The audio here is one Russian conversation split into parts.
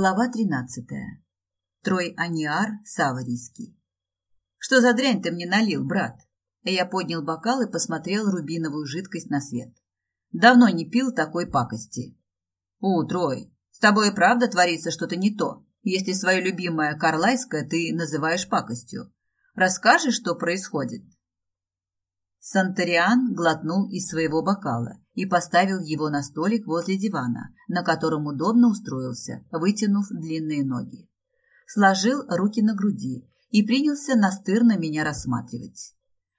Глава тринадцатая. Трой Аниар Саварийский. «Что за дрянь ты мне налил, брат?» Я поднял бокал и посмотрел рубиновую жидкость на свет. Давно не пил такой пакости. «У, Трой, с тобой и правда творится что-то не то, если свое любимое карлайское ты называешь пакостью. Расскажешь, что происходит?» Санториан глотнул из своего бокала и поставил его на столик возле дивана, на котором удобно устроился, вытянув длинные ноги. Сложил руки на груди и принялся настырно меня рассматривать.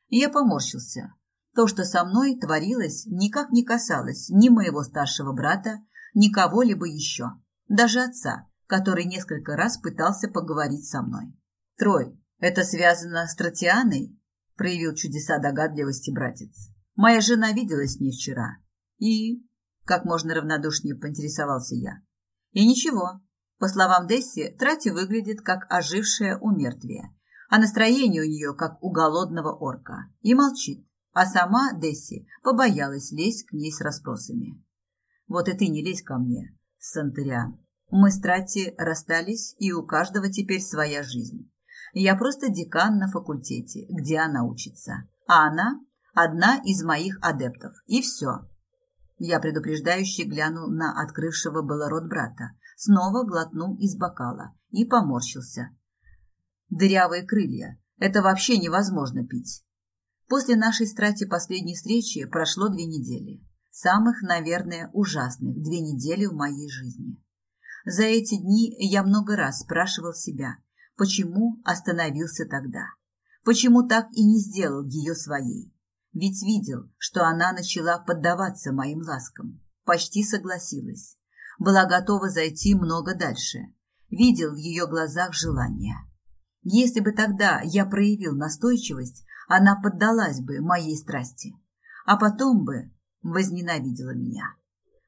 Я поморщился. То, что со мной творилось, никак не касалось ни моего старшего брата, ни кого-либо еще, даже отца, который несколько раз пытался поговорить со мной. «Трой, это связано с Тротианой?» Проявил чудеса догадливости братец. Моя жена виделась с ней вчера. И... Как можно равнодушнее поинтересовался я. И ничего. По словам Десси, Трати выглядит как ожившая умертвие, а настроение у нее как у голодного орка. И молчит. А сама Десси побоялась лезть к ней с расспросами. Вот и ты не лезь ко мне, Сантериан. Мы с Трати расстались, и у каждого теперь своя жизнь. Я просто декан на факультете, где она учится. А она одна из моих адептов. И все. Я предупреждающе глянул на открывшего было рот брата, снова глотнул из бокала и поморщился. Дырявые крылья. Это вообще невозможно пить. После нашей страти последней встречи прошло две недели. Самых, наверное, ужасных две недели в моей жизни. За эти дни я много раз спрашивал себя – Почему остановился тогда? Почему так и не сделал ее своей? Ведь видел, что она начала поддаваться моим ласкам. Почти согласилась. Была готова зайти много дальше. Видел в ее глазах желание. Если бы тогда я проявил настойчивость, она поддалась бы моей страсти. А потом бы возненавидела меня.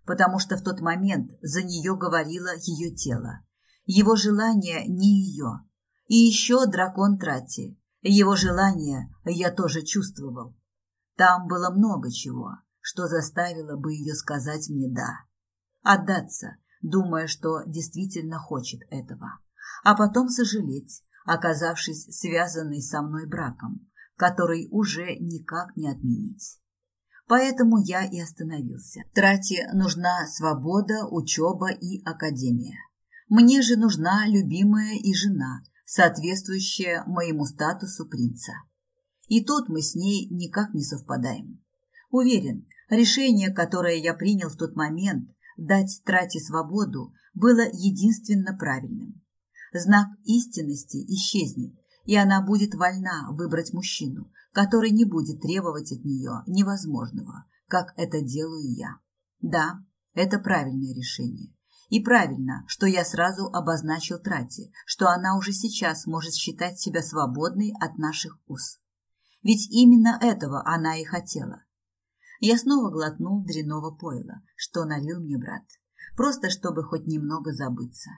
Потому что в тот момент за нее говорило ее тело. Его желание не ее, и еще дракон Трати. Его желание я тоже чувствовал. Там было много чего, что заставило бы ее сказать мне «да». Отдаться, думая, что действительно хочет этого. А потом сожалеть, оказавшись связанной со мной браком, который уже никак не отменить. Поэтому я и остановился. Трате нужна свобода, учеба и академия. Мне же нужна любимая и жена, соответствующая моему статусу принца. И тут мы с ней никак не совпадаем. Уверен, решение, которое я принял в тот момент, дать трате свободу, было единственно правильным. Знак истинности исчезнет, и она будет вольна выбрать мужчину, который не будет требовать от нее невозможного, как это делаю я. Да, это правильное решение. И правильно, что я сразу обозначил Трати, что она уже сейчас может считать себя свободной от наших уз. Ведь именно этого она и хотела. Я снова глотнул дряного пойла, что налил мне брат, просто чтобы хоть немного забыться.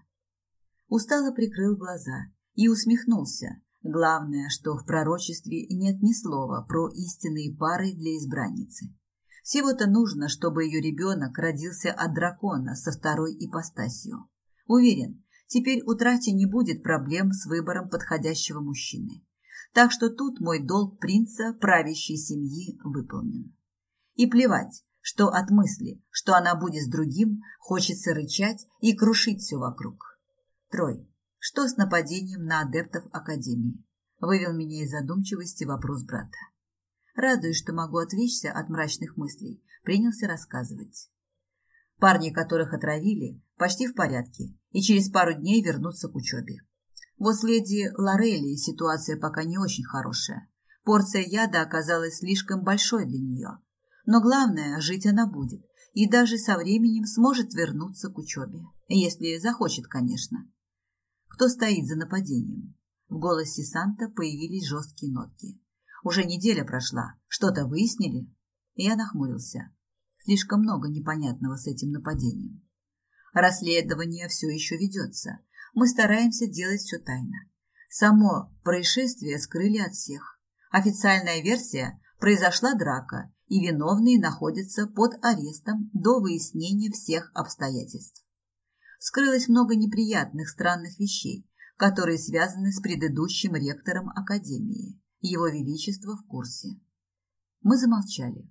Устало прикрыл глаза и усмехнулся. Главное, что в пророчестве нет ни слова про истинные пары для избранницы. Всего-то нужно, чтобы ее ребенок родился от дракона со второй ипостасью. Уверен, теперь у Трати не будет проблем с выбором подходящего мужчины. Так что тут мой долг принца правящей семьи выполнен. И плевать, что от мысли, что она будет с другим, хочется рычать и крушить все вокруг. Трой, что с нападением на адептов Академии? Вывел меня из задумчивости вопрос брата. Радуясь, что могу отвлечься от мрачных мыслей, принялся рассказывать. Парни, которых отравили, почти в порядке, и через пару дней вернутся к учебе. Вот с леди Лорелли ситуация пока не очень хорошая. Порция яда оказалась слишком большой для нее. Но главное, жить она будет, и даже со временем сможет вернуться к учебе. Если захочет, конечно. Кто стоит за нападением? В голосе Санта появились жесткие нотки. Уже неделя прошла. Что-то выяснили?» Я нахмурился. Слишком много непонятного с этим нападением. Расследование все еще ведется. Мы стараемся делать все тайно. Само происшествие скрыли от всех. Официальная версия – произошла драка, и виновные находятся под арестом до выяснения всех обстоятельств. скрылось много неприятных странных вещей, которые связаны с предыдущим ректором Академии. Его Величество в курсе. Мы замолчали.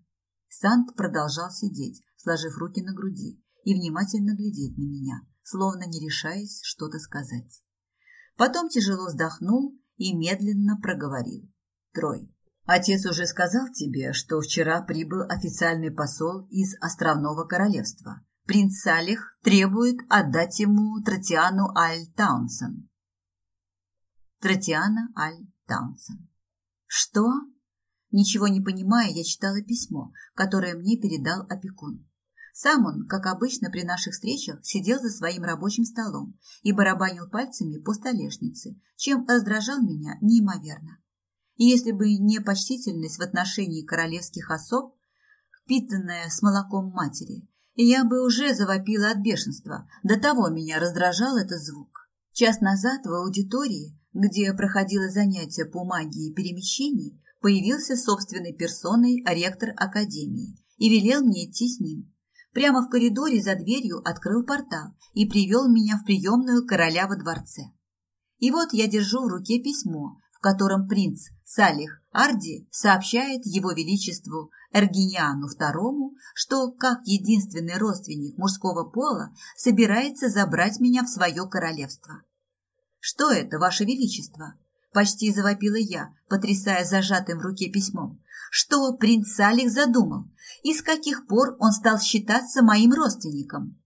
Сант продолжал сидеть, сложив руки на груди, и внимательно глядеть на меня, словно не решаясь что-то сказать. Потом тяжело вздохнул и медленно проговорил. Трой, отец уже сказал тебе, что вчера прибыл официальный посол из Островного Королевства. Принц Салих требует отдать ему Тротиану Аль Таунсен. Тротиана Аль Таунсен. Что? Ничего не понимая, я читала письмо, которое мне передал опекун. Сам он, как обычно при наших встречах, сидел за своим рабочим столом и барабанил пальцами по столешнице, чем раздражал меня неимоверно. И если бы не почтительность в отношении королевских особ, впитанная с молоком матери, я бы уже завопила от бешенства, до того меня раздражал этот звук. Час назад в аудитории, где проходило занятие по магии перемещений, появился собственной персоной ректор академии и велел мне идти с ним. Прямо в коридоре за дверью открыл портал и привел меня в приемную короля во дворце. И вот я держу в руке письмо, в котором принц Салих Арди сообщает его величеству Эргиниану II, что, как единственный родственник мужского пола, собирается забрать меня в свое королевство. «Что это, ваше величество?» – почти завопила я, потрясая зажатым в руке письмом. Что принц Салих задумал? И с каких пор он стал считаться моим родственником?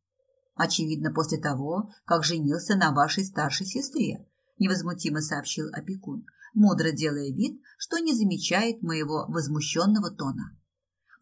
Очевидно, после того, как женился на вашей старшей сестре, невозмутимо сообщил опекун, мудро делая вид, что не замечает моего возмущенного тона.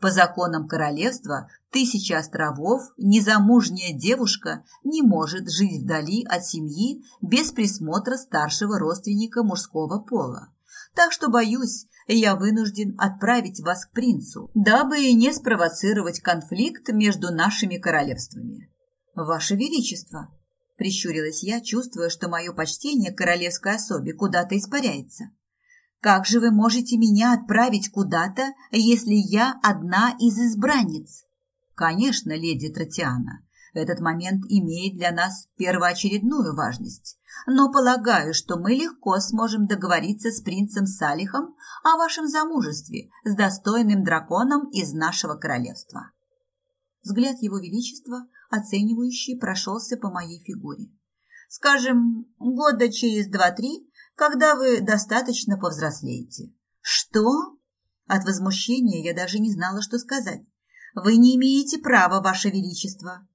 По законам королевства тысячи островов незамужняя девушка не может жить вдали от семьи без присмотра старшего родственника мужского пола. Так что, боюсь, я вынужден отправить вас к принцу, дабы не спровоцировать конфликт между нашими королевствами. Ваше Величество, прищурилась я, чувствуя, что мое почтение королевской особе куда-то испаряется. Как же вы можете меня отправить куда-то, если я одна из избранниц? Конечно, леди Тротиана, этот момент имеет для нас первоочередную важность. Но полагаю, что мы легко сможем договориться с принцем Салихом о вашем замужестве с достойным драконом из нашего королевства. Взгляд его величества, оценивающий, прошелся по моей фигуре. Скажем, года через два-три, когда вы достаточно повзрослеете. Что? От возмущения я даже не знала, что сказать. Вы не имеете права, ваше величество.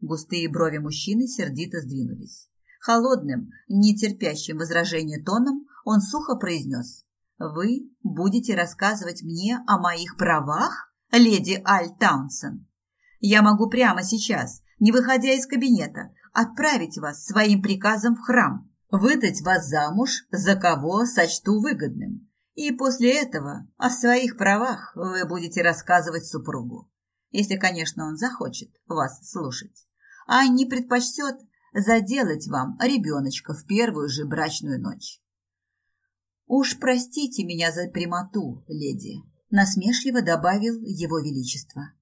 Густые брови мужчины сердито сдвинулись. Холодным, нетерпящим возражения тоном он сухо произнес. «Вы будете рассказывать мне о моих правах, леди Аль Таунсен? Я могу прямо сейчас, не выходя из кабинета, отправить вас своим приказом в храм, выдать вас замуж за кого сочту выгодным. И после этого о своих правах вы будете рассказывать супругу, если, конечно, он захочет вас слушать а не предпочтет заделать вам ребеночка в первую же брачную ночь. «Уж простите меня за прямоту, леди», — насмешливо добавил его величество.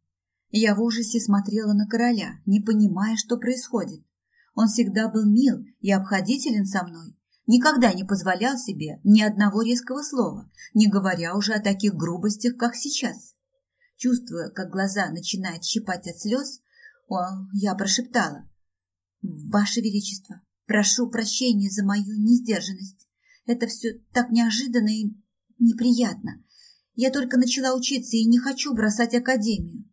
Я в ужасе смотрела на короля, не понимая, что происходит. Он всегда был мил и обходителен со мной, никогда не позволял себе ни одного резкого слова, не говоря уже о таких грубостях, как сейчас. Чувствуя, как глаза начинают щипать от слез, я прошептала. «Ваше Величество, прошу прощения за мою несдержанность. Это все так неожиданно и неприятно. Я только начала учиться и не хочу бросать академию».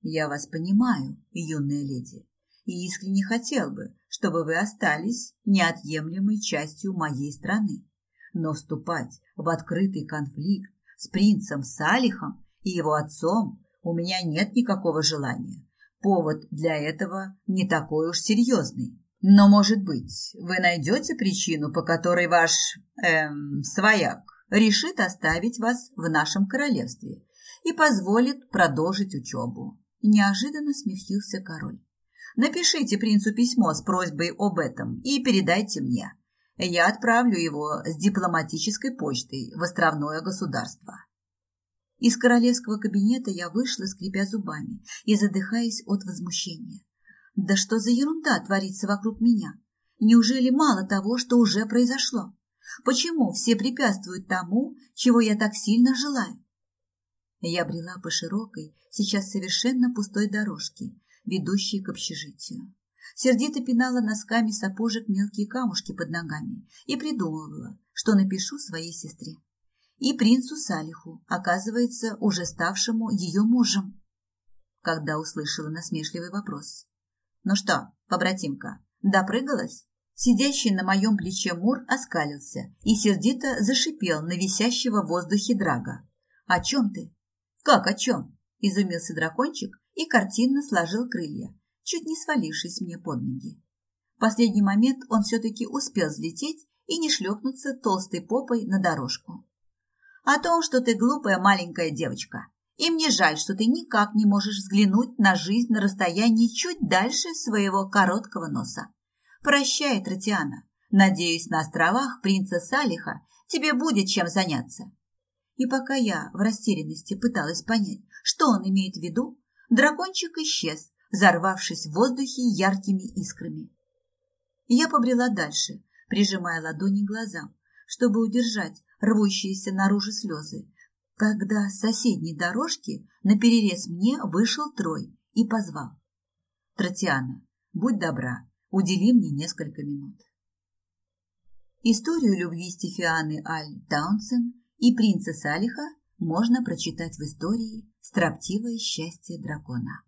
«Я вас понимаю, юная леди, и искренне хотел бы, чтобы вы остались неотъемлемой частью моей страны. Но вступать в открытый конфликт с принцем Салихом и его отцом у меня нет никакого желания. Повод для этого не такой уж серьезный. Но, может быть, вы найдете причину, по которой ваш, эм, свояк решит оставить вас в нашем королевстве и позволит продолжить учебу. Неожиданно смягчился король. Напишите принцу письмо с просьбой об этом и передайте мне. Я отправлю его с дипломатической почтой в островное государство. Из королевского кабинета я вышла, скрипя зубами и задыхаясь от возмущения. Да что за ерунда творится вокруг меня? Неужели мало того, что уже произошло? Почему все препятствуют тому, чего я так сильно желаю? Я брела по широкой, сейчас совершенно пустой дорожке, ведущей к общежитию. Сердито пинала носками сапожек мелкие камушки под ногами и придумывала, что напишу своей сестре. И принцу Салиху, оказывается, уже ставшему ее мужем. Когда услышала насмешливый вопрос. «Ну что, побратимка, допрыгалась?» Сидящий на моем плече Мур оскалился и сердито зашипел на висящего в воздухе драга. «О чем ты?» «Как о чем?» – изумился дракончик и картинно сложил крылья, чуть не свалившись мне под ноги. В последний момент он все-таки успел взлететь и не шлепнуться толстой попой на дорожку. «О том, что ты глупая маленькая девочка, и мне жаль, что ты никак не можешь взглянуть на жизнь на расстоянии чуть дальше своего короткого носа. Прощай, Тротиана. Надеюсь, на островах принца Салиха тебе будет чем заняться. И пока я в растерянности пыталась понять, что он имеет в виду, дракончик исчез, взорвавшись в воздухе яркими искрами. Я побрела дальше, прижимая ладони к глазам, чтобы удержать рвущиеся наружу слезы, когда с соседней дорожки наперерез мне вышел Трой и позвал. «Тротиана, будь добра, Удели мне несколько минут. Историю любви Стефианы Аль Таунсен и принца Салиха можно прочитать в истории «Строптивое счастье дракона».